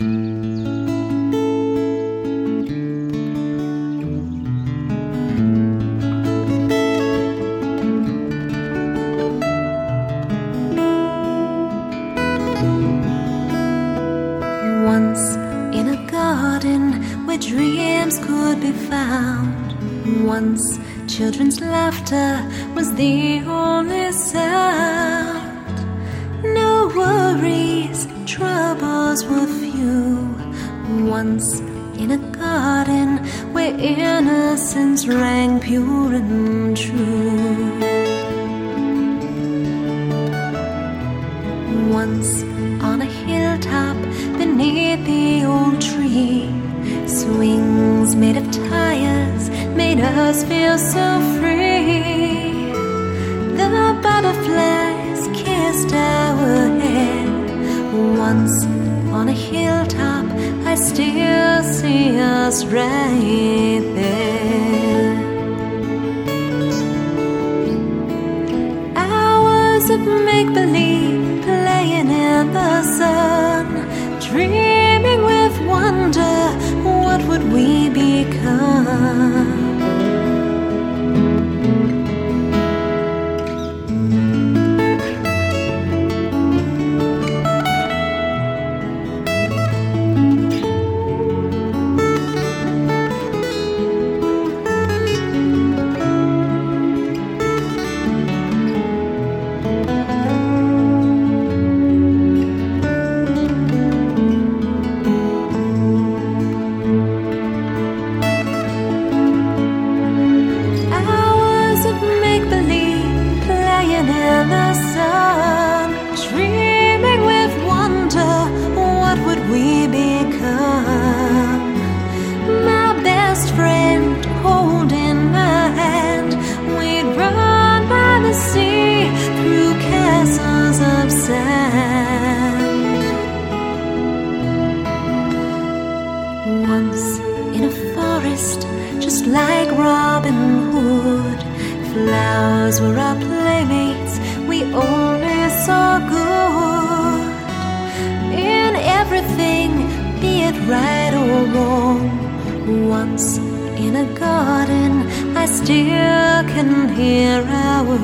Once in a garden where dreams could be found. Once children's laughter was the only sound. Troubles were few. Once in a garden where innocence rang pure and true. Once on a hilltop beneath the old tree, swings made of tires made us feel so free. The butterflies kissed our head. Once on a hilltop, I still see us right there. Sand. Once in a forest, just like Robin Hood, flowers were our playmates, we only saw good in everything, be it right or wrong. Once in a garden, I still can hear our